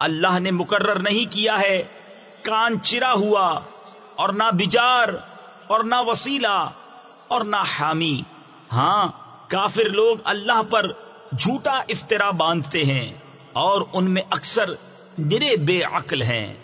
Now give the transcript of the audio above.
اللہ نے مقرر نہیں کیا ہے۔ کان چرا ہوا اور نہ بجار اور نہ وسیلہ اور نہ حامی۔ ہاں کافر لوگ اللہ پر جھوٹا افطرا باندھتے ہیں اور ان میں اکثر نرے بے عقل ہیں۔